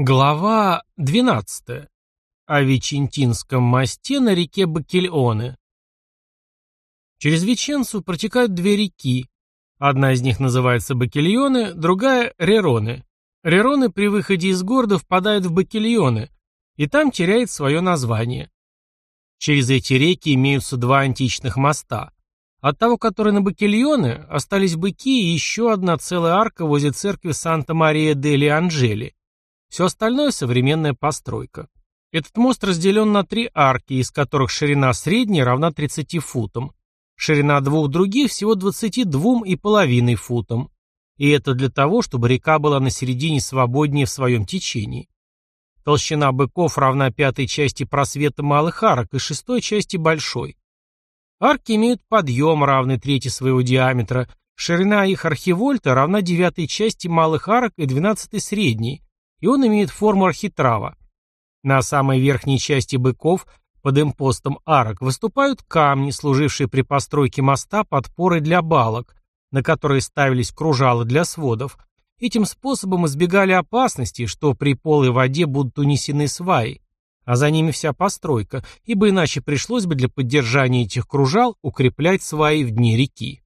Глава 12. О Вечентинском мосте на реке Бакельоне. Через Веченцу протекают две реки. Одна из них называется Бакельоне, другая – Рероны. Рероны при выходе из города впадают в Бакельоны, и там теряет свое название. Через эти реки имеются два античных моста. От того, который на Бакельоне, остались быки и еще одна целая арка возле церкви Санта-Мария-дели-Анджели. Все остальное – современная постройка. Этот мост разделен на три арки, из которых ширина средняя равна 30 футам. Ширина двух других всего 22,5 футам. И это для того, чтобы река была на середине свободнее в своем течении. Толщина быков равна пятой части просвета малых арок и шестой части большой. Арки имеют подъем, равный трети своего диаметра. Ширина их архивольта равна девятой части малых арок и двенадцатой средней, и он имеет форму архитрава. На самой верхней части быков под импостом арок выступают камни, служившие при постройке моста подпорой для балок, на которые ставились кружалы для сводов. Этим способом избегали опасности, что при полой воде будут унесены сваи, а за ними вся постройка, ибо иначе пришлось бы для поддержания этих кружал укреплять сваи в дне реки.